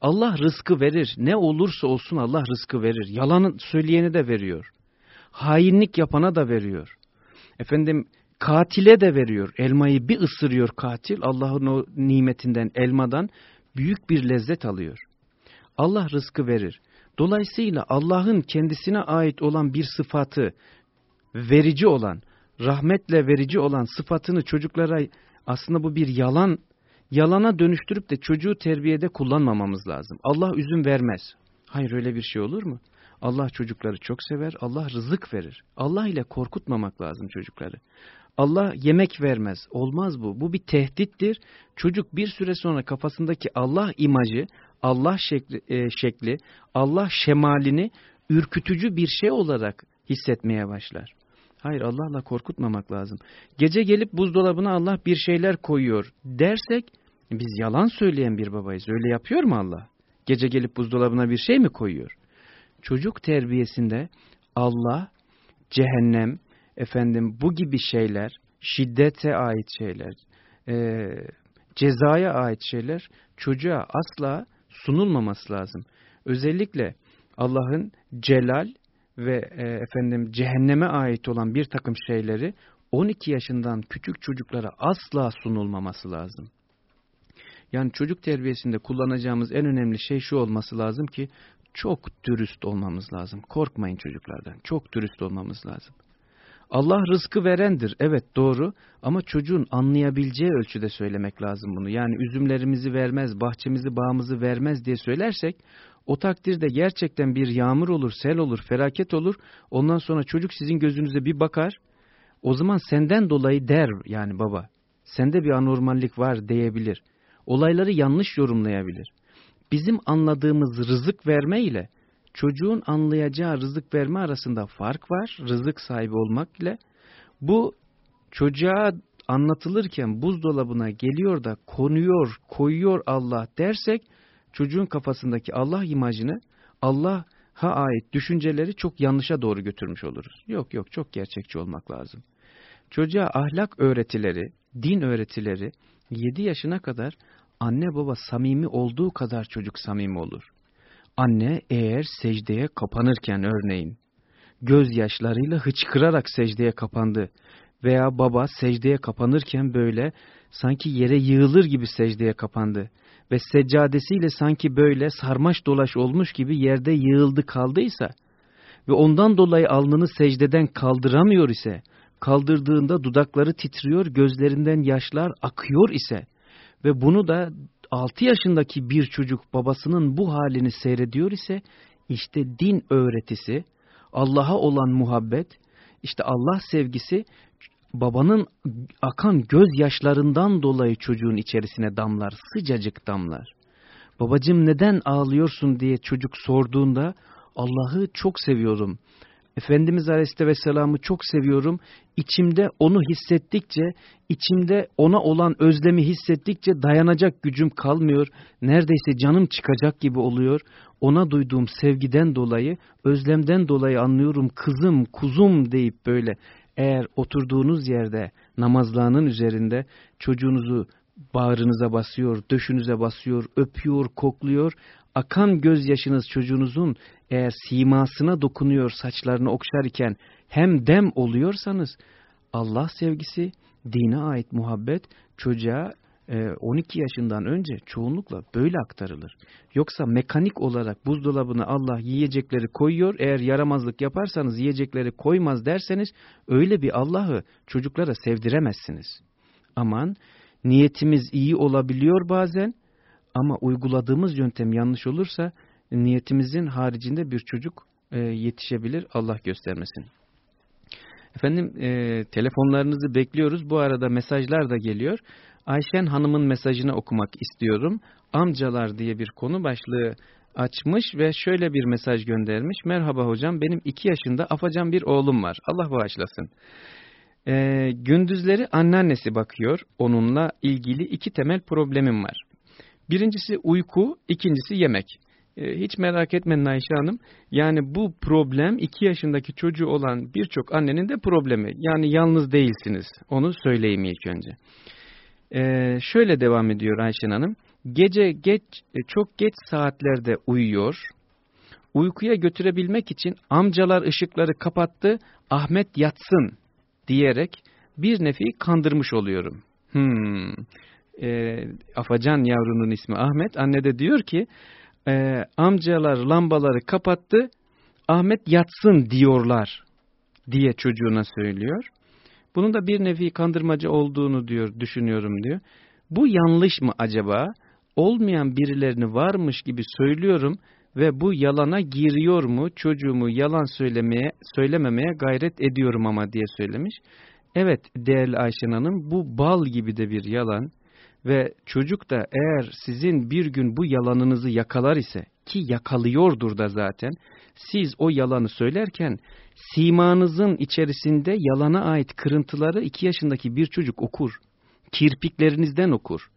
Speaker 1: Allah rızkı verir. Ne olursa olsun Allah rızkı verir. Yalanı söyleyeni de veriyor. Hainlik yapana da veriyor. Efendim katile de veriyor. Elmayı bir ısırıyor katil. Allah'ın o nimetinden, elmadan büyük bir lezzet alıyor. Allah rızkı verir. Dolayısıyla Allah'ın kendisine ait olan bir sıfatı, verici olan, rahmetle verici olan sıfatını çocuklara aslında bu bir yalan, yalana dönüştürüp de çocuğu terbiyede kullanmamamız lazım. Allah üzüm vermez. Hayır öyle bir şey olur mu? Allah çocukları çok sever, Allah rızık verir. Allah ile korkutmamak lazım çocukları. Allah yemek vermez. Olmaz bu. Bu bir tehdittir. Çocuk bir süre sonra kafasındaki Allah imajı, Allah şekli, e, şekli, Allah şemalini ürkütücü bir şey olarak hissetmeye başlar. Hayır Allah'la korkutmamak lazım. Gece gelip buzdolabına Allah bir şeyler koyuyor dersek biz yalan söyleyen bir babayız. Öyle yapıyor mu Allah? Gece gelip buzdolabına bir şey mi koyuyor? Çocuk terbiyesinde Allah, cehennem, efendim bu gibi şeyler, şiddete ait şeyler, e, cezaya ait şeyler çocuğa asla sunulmaması lazım. Özellikle Allah'ın celal ve e, efendim cehenneme ait olan bir takım şeyleri 12 yaşından küçük çocuklara asla sunulmaması lazım. Yani çocuk terbiyesinde kullanacağımız en önemli şey şu olması lazım ki çok dürüst olmamız lazım. Korkmayın çocuklardan. Çok dürüst olmamız lazım. Allah rızkı verendir. Evet doğru ama çocuğun anlayabileceği ölçüde söylemek lazım bunu. Yani üzümlerimizi vermez, bahçemizi, bağımızı vermez diye söylersek o takdirde gerçekten bir yağmur olur, sel olur, felaket olur. Ondan sonra çocuk sizin gözünüze bir bakar. O zaman senden dolayı der yani baba. Sende bir anormallik var diyebilir. Olayları yanlış yorumlayabilir. Bizim anladığımız rızık verme ile çocuğun anlayacağı rızık verme arasında fark var. Rızık sahibi olmak ile. Bu çocuğa anlatılırken buzdolabına geliyor da konuyor, koyuyor Allah dersek çocuğun kafasındaki Allah imajını Allah'a ait düşünceleri çok yanlışa doğru götürmüş oluruz. Yok yok çok gerçekçi olmak lazım. Çocuğa ahlak öğretileri, din öğretileri 7 yaşına kadar anne baba samimi olduğu kadar çocuk samimi olur. Anne eğer secdeye kapanırken örneğin gözyaşlarıyla hıçkırarak secdeye kapandı. Veya baba secdeye kapanırken böyle sanki yere yığılır gibi secdeye kapandı. Ve seccadesiyle sanki böyle sarmaş dolaş olmuş gibi yerde yığıldı kaldıysa ve ondan dolayı alnını secdeden kaldıramıyor ise, kaldırdığında dudakları titriyor, gözlerinden yaşlar akıyor ise ve bunu da 6 yaşındaki bir çocuk babasının bu halini seyrediyor ise işte din öğretisi, Allah'a olan muhabbet, işte Allah sevgisi babanın akan gözyaşlarından dolayı çocuğun içerisine damlar, sıcacık damlar. Babacım neden ağlıyorsun diye çocuk sorduğunda Allah'ı çok seviyorum. Efendimiz Aleyhisselam'ı çok seviyorum. İçimde onu hissettikçe, içimde ona olan özlemi hissettikçe dayanacak gücüm kalmıyor. Neredeyse canım çıkacak gibi oluyor. Ona duyduğum sevgiden dolayı, özlemden dolayı anlıyorum kızım, kuzum deyip böyle eğer oturduğunuz yerde namazlığının üzerinde çocuğunuzu bağrınıza basıyor, döşünüze basıyor, öpüyor, kokluyor, akan gözyaşınız çocuğunuzun eğer simasına dokunuyor saçlarını okşar iken hem dem oluyorsanız Allah sevgisi, dine ait muhabbet çocuğa 12 yaşından önce çoğunlukla böyle aktarılır. Yoksa mekanik olarak buzdolabına Allah yiyecekleri koyuyor. Eğer yaramazlık yaparsanız yiyecekleri koymaz derseniz öyle bir Allah'ı çocuklara sevdiremezsiniz. Aman niyetimiz iyi olabiliyor bazen ama uyguladığımız yöntem yanlış olursa niyetimizin haricinde bir çocuk e, yetişebilir Allah göstermesin. Efendim e, telefonlarınızı bekliyoruz. Bu arada mesajlar da geliyor. Ayşen Hanım'ın mesajını okumak istiyorum. Amcalar diye bir konu başlığı açmış ve şöyle bir mesaj göndermiş. Merhaba hocam benim iki yaşında afacan bir oğlum var. Allah bağışlasın. Ee, gündüzleri anneannesi bakıyor. Onunla ilgili iki temel problemim var. Birincisi uyku, ikincisi yemek. Ee, hiç merak etmeyin Ayşe Hanım. Yani bu problem iki yaşındaki çocuğu olan birçok annenin de problemi. Yani yalnız değilsiniz. Onu söyleyeyim ilk önce. Ee, şöyle devam ediyor Ayşen Hanım. Gece geç, e, çok geç saatlerde uyuyor. Uykuya götürebilmek için amcalar ışıkları kapattı, Ahmet yatsın diyerek bir nefi kandırmış oluyorum. Hmm. E, Afacan yavrunun ismi Ahmet. Anne de diyor ki e, amcalar lambaları kapattı, Ahmet yatsın diyorlar diye çocuğuna söylüyor. Bunun da bir nevi kandırmacı olduğunu diyor, düşünüyorum diyor. Bu yanlış mı acaba? Olmayan birilerini varmış gibi söylüyorum ve bu yalana giriyor mu? Çocuğumu yalan söylemeye, söylememeye gayret ediyorum ama diye söylemiş. Evet değerli Ayşen Hanım bu bal gibi de bir yalan ve çocuk da eğer sizin bir gün bu yalanınızı yakalar ise ki yakalıyordur da zaten siz o yalanı söylerken simanızın içerisinde yalana ait kırıntıları iki yaşındaki bir çocuk okur. Kirpiklerinizden okur.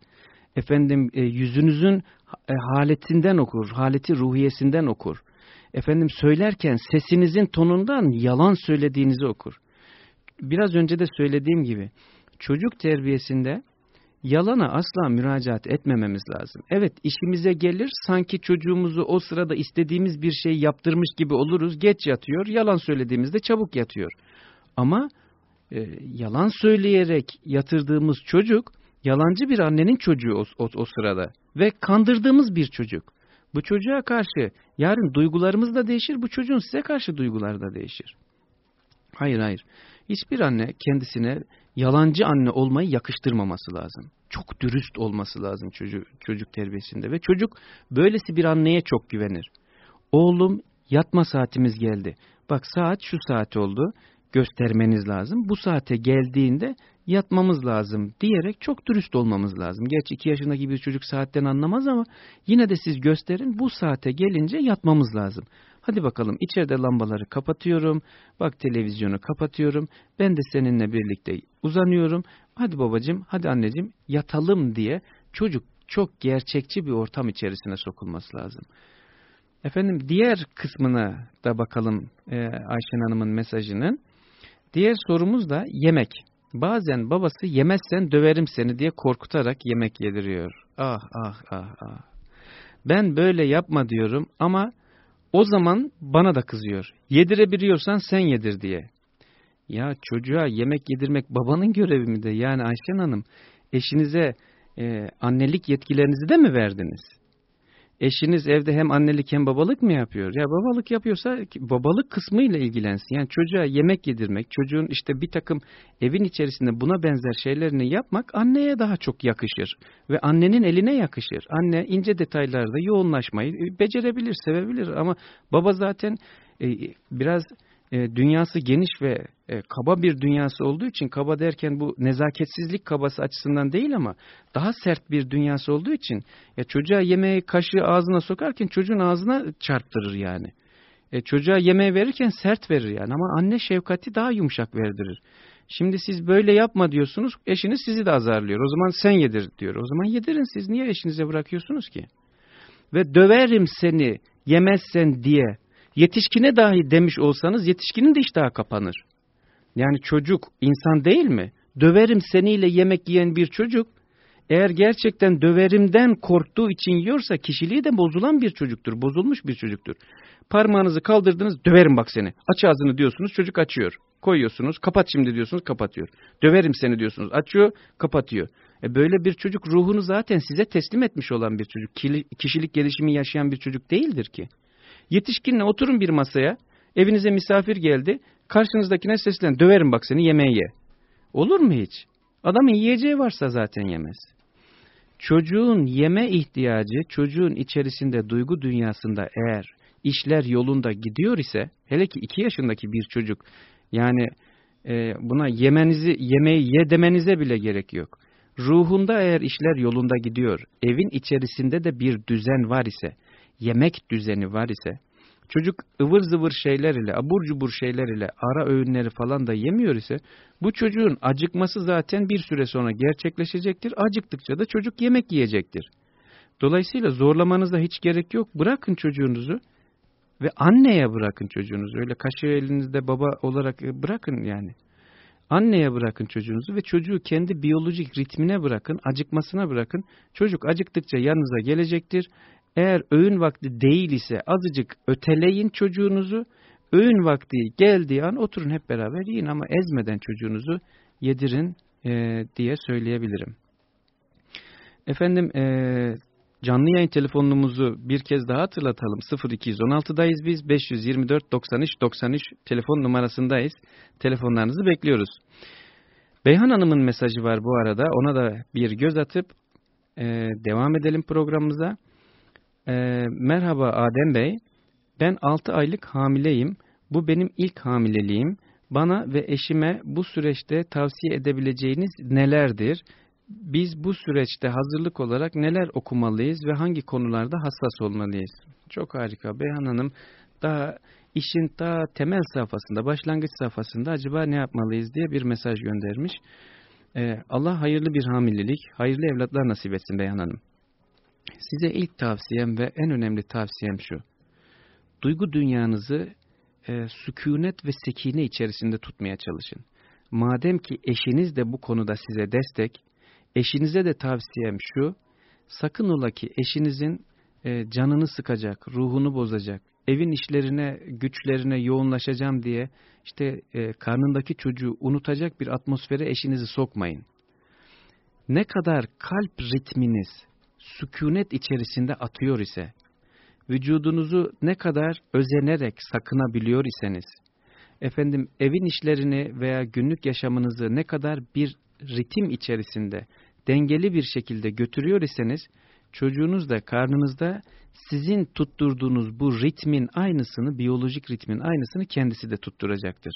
Speaker 1: Efendim e, yüzünüzün e, haletinden okur, haleti ruhiyesinden okur. Efendim söylerken sesinizin tonundan yalan söylediğinizi okur. Biraz önce de söylediğim gibi çocuk terbiyesinde yalana asla müracaat etmememiz lazım. Evet işimize gelir sanki çocuğumuzu o sırada istediğimiz bir şey yaptırmış gibi oluruz. Geç yatıyor yalan söylediğimizde çabuk yatıyor. Ama e, yalan söyleyerek yatırdığımız çocuk yalancı bir annenin çocuğu o, o, o sırada. Ve kandırdığımız bir çocuk. Bu çocuğa karşı yarın duygularımız da değişir bu çocuğun size karşı duyguları da değişir. Hayır hayır. Hiçbir anne kendisine yalancı anne olmayı yakıştırmaması lazım. Çok dürüst olması lazım çocuk, çocuk terbiyesinde ve çocuk böylesi bir anneye çok güvenir. Oğlum yatma saatimiz geldi. Bak saat şu saat oldu göstermeniz lazım. Bu saate geldiğinde yatmamız lazım diyerek çok dürüst olmamız lazım. Geç iki yaşındaki bir çocuk saatten anlamaz ama yine de siz gösterin bu saate gelince yatmamız lazım. Hadi bakalım içeride lambaları kapatıyorum. Bak televizyonu kapatıyorum. Ben de seninle birlikte uzanıyorum. Hadi babacığım, hadi anneciğim yatalım diye çocuk çok gerçekçi bir ortam içerisine sokulması lazım. Efendim diğer kısmına da bakalım e, Ayşen Hanım'ın mesajının. Diğer sorumuz da yemek. Bazen babası yemezsen döverim seni diye korkutarak yemek yediriyor. Ah ah ah ah. Ben böyle yapma diyorum ama O zaman bana da kızıyor. Yedirebiliyorsan sen yedir diye. Ya çocuğa yemek yedirmek babanın görevi mi de? Yani Ayşen Hanım eşinize e, annelik yetkilerinizi de mi verdiniz? Eşiniz evde hem annelik hem babalık mı yapıyor? Ya babalık yapıyorsa babalık kısmıyla ilgilensin. Yani çocuğa yemek yedirmek, çocuğun işte bir takım evin içerisinde buna benzer şeylerini yapmak anneye daha çok yakışır. Ve annenin eline yakışır. Anne ince detaylarda yoğunlaşmayı e, becerebilir, sevebilir. Ama baba zaten e, biraz e, dünyası geniş ve e, kaba bir dünyası olduğu için kaba derken bu nezaketsizlik kabası açısından değil ama daha sert bir dünyası olduğu için ya çocuğa yemeği kaşığı ağzına sokarken çocuğun ağzına çarptırır yani. E, çocuğa yemeği verirken sert verir yani ama anne şefkati daha yumuşak verdirir. Şimdi siz böyle yapma diyorsunuz eşiniz sizi de azarlıyor. O zaman sen yedir diyor. O zaman yedirin siz niye eşinize bırakıyorsunuz ki? Ve döverim seni yemezsen diye Yetişkine dahi demiş olsanız yetişkinin de iştahı kapanır. Yani çocuk insan değil mi? Döverim seniyle yemek yiyen bir çocuk eğer gerçekten döverimden korktuğu için yiyorsa kişiliği de bozulan bir çocuktur. Bozulmuş bir çocuktur. Parmağınızı kaldırdınız döverim bak seni. Aç ağzını diyorsunuz çocuk açıyor. Koyuyorsunuz kapat şimdi diyorsunuz kapatıyor. Döverim seni diyorsunuz açıyor kapatıyor. E böyle bir çocuk ruhunu zaten size teslim etmiş olan bir çocuk. Kişilik gelişimi yaşayan bir çocuk değildir ki. Yetişkinle oturun bir masaya. Evinize misafir geldi. Karşınızdakine seslen. Döverim bak seni yemeğe ye. Olur mu hiç? Adamın yiyeceği varsa zaten yemez. Çocuğun yeme ihtiyacı çocuğun içerisinde duygu dünyasında eğer işler yolunda gidiyor ise hele ki iki yaşındaki bir çocuk yani e, buna yemenizi yemeği ye demenize bile gerek yok. Ruhunda eğer işler yolunda gidiyor, evin içerisinde de bir düzen var ise, yemek düzeni var ise, çocuk ıvır zıvır şeyler ile, abur cubur şeyler ile ara öğünleri falan da yemiyor ise, bu çocuğun acıkması zaten bir süre sonra gerçekleşecektir. Acıktıkça da çocuk yemek yiyecektir. Dolayısıyla zorlamanıza hiç gerek yok. Bırakın çocuğunuzu ve anneye bırakın çocuğunuzu. Öyle kaşığı elinizde baba olarak e, bırakın yani. Anneye bırakın çocuğunuzu ve çocuğu kendi biyolojik ritmine bırakın, acıkmasına bırakın. Çocuk acıktıkça yanınıza gelecektir eğer öğün vakti değil ise azıcık öteleyin çocuğunuzu. Öğün vakti geldiği an oturun hep beraber yiyin ama ezmeden çocuğunuzu yedirin e, diye söyleyebilirim. Efendim e, canlı yayın telefonumuzu bir kez daha hatırlatalım. 0216'dayız biz 524 93 93 telefon numarasındayız. Telefonlarınızı bekliyoruz. Beyhan Hanım'ın mesajı var bu arada. Ona da bir göz atıp e, devam edelim programımıza. E, merhaba Adem Bey, ben 6 aylık hamileyim. Bu benim ilk hamileliğim. Bana ve eşime bu süreçte tavsiye edebileceğiniz nelerdir? Biz bu süreçte hazırlık olarak neler okumalıyız ve hangi konularda hassas olmalıyız? Çok harika. Beyhan Hanım daha işin daha temel safhasında, başlangıç safhasında acaba ne yapmalıyız diye bir mesaj göndermiş. Ee, Allah hayırlı bir hamilelik, hayırlı evlatlar nasip etsin Beyhan Hanım. Size ilk tavsiyem ve en önemli tavsiyem şu. Duygu dünyanızı e, sükunet ve sekine içerisinde tutmaya çalışın. Madem ki eşiniz de bu konuda size destek, eşinize de tavsiyem şu, sakın ola ki eşinizin e, canını sıkacak, ruhunu bozacak, evin işlerine, güçlerine yoğunlaşacağım diye işte e, karnındaki çocuğu unutacak bir atmosfere eşinizi sokmayın. Ne kadar kalp ritminiz, sükunet içerisinde atıyor ise, vücudunuzu ne kadar özenerek sakınabiliyor iseniz, efendim evin işlerini veya günlük yaşamınızı ne kadar bir ritim içerisinde dengeli bir şekilde götürüyor iseniz, çocuğunuz da karnınızda sizin tutturduğunuz bu ritmin aynısını, biyolojik ritmin aynısını kendisi de tutturacaktır.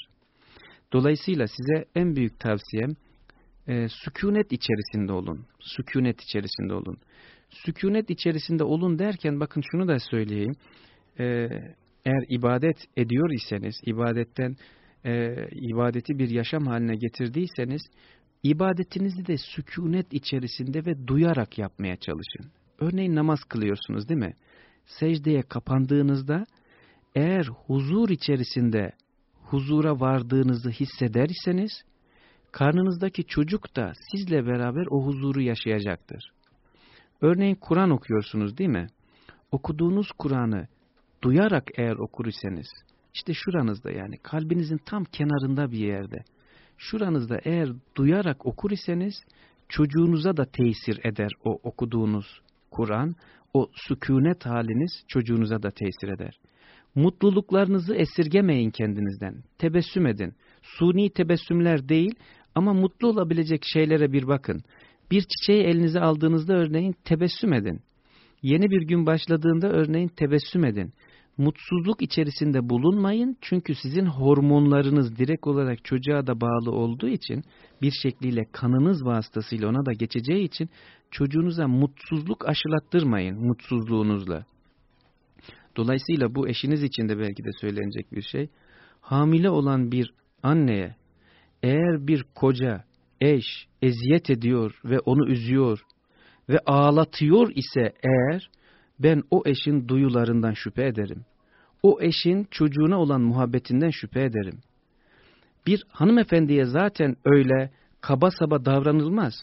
Speaker 1: Dolayısıyla size en büyük tavsiyem, e, sükunet içerisinde olun. Sükunet içerisinde olun sükunet içerisinde olun derken bakın şunu da söyleyeyim. Ee, eğer ibadet ediyor iseniz, ibadetten e, ibadeti bir yaşam haline getirdiyseniz, ibadetinizi de sükunet içerisinde ve duyarak yapmaya çalışın. Örneğin namaz kılıyorsunuz değil mi? Secdeye kapandığınızda eğer huzur içerisinde huzura vardığınızı hisseder iseniz, karnınızdaki çocuk da sizle beraber o huzuru yaşayacaktır. Örneğin Kur'an okuyorsunuz değil mi? Okuduğunuz Kur'an'ı duyarak eğer okur iseniz, işte şuranızda yani kalbinizin tam kenarında bir yerde, şuranızda eğer duyarak okur iseniz, çocuğunuza da tesir eder o okuduğunuz Kur'an, o sükunet haliniz çocuğunuza da tesir eder. Mutluluklarınızı esirgemeyin kendinizden, tebessüm edin. Suni tebessümler değil ama mutlu olabilecek şeylere bir bakın. Bir çiçeği elinize aldığınızda örneğin tebessüm edin. Yeni bir gün başladığında örneğin tebessüm edin. Mutsuzluk içerisinde bulunmayın çünkü sizin hormonlarınız direkt olarak çocuğa da bağlı olduğu için bir şekliyle kanınız vasıtasıyla ona da geçeceği için çocuğunuza mutsuzluk aşılattırmayın mutsuzluğunuzla. Dolayısıyla bu eşiniz için de belki de söylenecek bir şey. Hamile olan bir anneye eğer bir koca, eş eziyet ediyor ve onu üzüyor ve ağlatıyor ise eğer ben o eşin duyularından şüphe ederim. O eşin çocuğuna olan muhabbetinden şüphe ederim. Bir hanımefendiye zaten öyle kaba saba davranılmaz.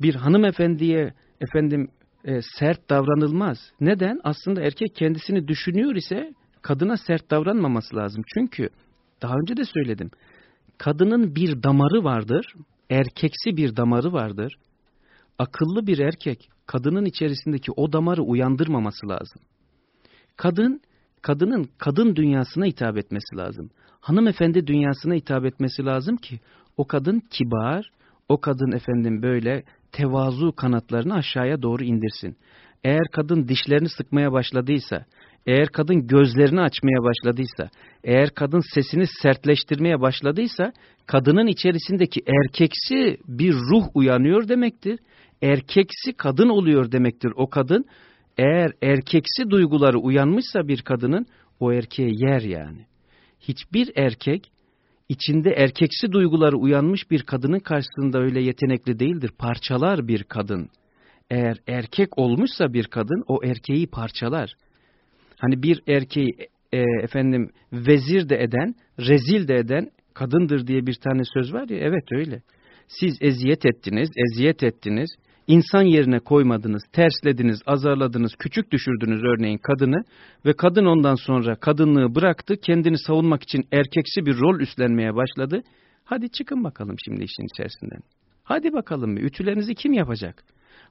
Speaker 1: Bir hanımefendiye efendim e, sert davranılmaz. Neden? Aslında erkek kendisini düşünüyor ise kadına sert davranmaması lazım. Çünkü daha önce de söyledim. Kadının bir damarı vardır, erkeksi bir damarı vardır. Akıllı bir erkek kadının içerisindeki o damarı uyandırmaması lazım. Kadın, kadının kadın dünyasına hitap etmesi lazım. Hanımefendi dünyasına hitap etmesi lazım ki o kadın kibar, o kadın efendim böyle tevazu kanatlarını aşağıya doğru indirsin. Eğer kadın dişlerini sıkmaya başladıysa, eğer kadın gözlerini açmaya başladıysa, eğer kadın sesini sertleştirmeye başladıysa, kadının içerisindeki erkeksi bir ruh uyanıyor demektir. Erkeksi kadın oluyor demektir o kadın. Eğer erkeksi duyguları uyanmışsa bir kadının, o erkeğe yer yani. Hiçbir erkek içinde erkeksi duyguları uyanmış bir kadının karşısında öyle yetenekli değildir. Parçalar bir kadın. Eğer erkek olmuşsa bir kadın o erkeği parçalar. Hani bir erkeği e, efendim vezir de eden, rezil de eden kadındır diye bir tane söz var ya evet öyle. Siz eziyet ettiniz, eziyet ettiniz, insan yerine koymadınız, terslediniz, azarladınız, küçük düşürdünüz örneğin kadını ve kadın ondan sonra kadınlığı bıraktı, kendini savunmak için erkeksi bir rol üstlenmeye başladı. Hadi çıkın bakalım şimdi işin içerisinden. Hadi bakalım ütülerinizi kim yapacak?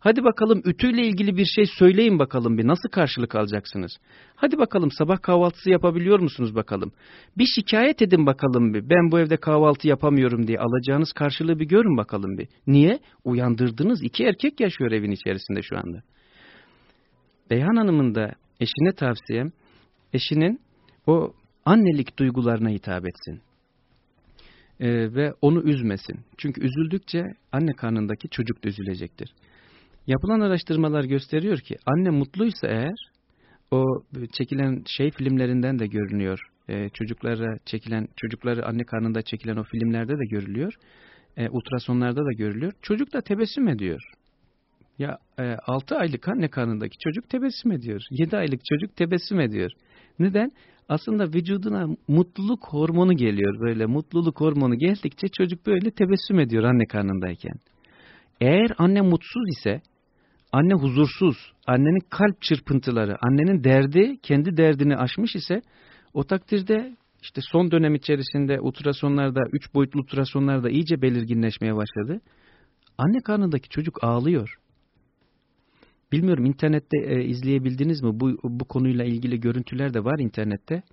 Speaker 1: Hadi bakalım ütüyle ilgili bir şey söyleyin bakalım bir nasıl karşılık alacaksınız? Hadi bakalım sabah kahvaltısı yapabiliyor musunuz bakalım? Bir şikayet edin bakalım bir ben bu evde kahvaltı yapamıyorum diye alacağınız karşılığı bir görün bakalım bir. Niye? Uyandırdınız iki erkek yaşıyor evin içerisinde şu anda. Beyhan Hanım'ın da eşine tavsiyem eşinin o annelik duygularına hitap etsin. Ee, ve onu üzmesin. Çünkü üzüldükçe anne karnındaki çocuk da üzülecektir. Yapılan araştırmalar gösteriyor ki anne mutluysa eğer o çekilen şey filmlerinden de görünüyor. E, çocuklara çekilen çocukları anne karnında çekilen o filmlerde de görülüyor. E, ultrasonlarda da görülüyor. Çocuk da tebessüm ediyor. Ya e, 6 aylık anne karnındaki çocuk tebessüm ediyor. 7 aylık çocuk tebessüm ediyor. Neden? Aslında vücuduna mutluluk hormonu geliyor. Böyle mutluluk hormonu geldikçe çocuk böyle tebessüm ediyor anne karnındayken. Eğer anne mutsuz ise anne huzursuz, annenin kalp çırpıntıları, annenin derdi kendi derdini aşmış ise o takdirde işte son dönem içerisinde ultrasonlarda, üç boyutlu ultrasonlarda iyice belirginleşmeye başladı. Anne karnındaki çocuk ağlıyor. Bilmiyorum internette e, izleyebildiniz mi? Bu, bu konuyla ilgili görüntüler de var internette.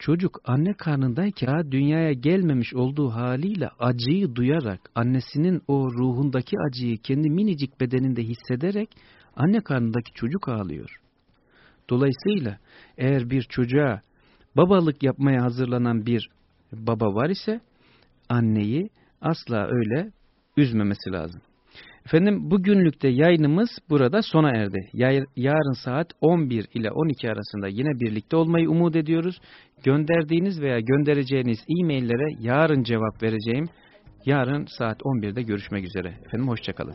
Speaker 1: Çocuk anne karnındayken dünyaya gelmemiş olduğu haliyle acıyı duyarak, annesinin o ruhundaki acıyı kendi minicik bedeninde hissederek anne karnındaki çocuk ağlıyor. Dolayısıyla eğer bir çocuğa babalık yapmaya hazırlanan bir baba var ise anneyi asla öyle üzmemesi lazım. Efendim bugünlükte yayınımız burada sona erdi. Yarın saat 11 ile 12 arasında yine birlikte olmayı umut ediyoruz. Gönderdiğiniz veya göndereceğiniz e-maillere yarın cevap vereceğim. Yarın saat 11'de görüşmek üzere. Efendim hoşçakalın.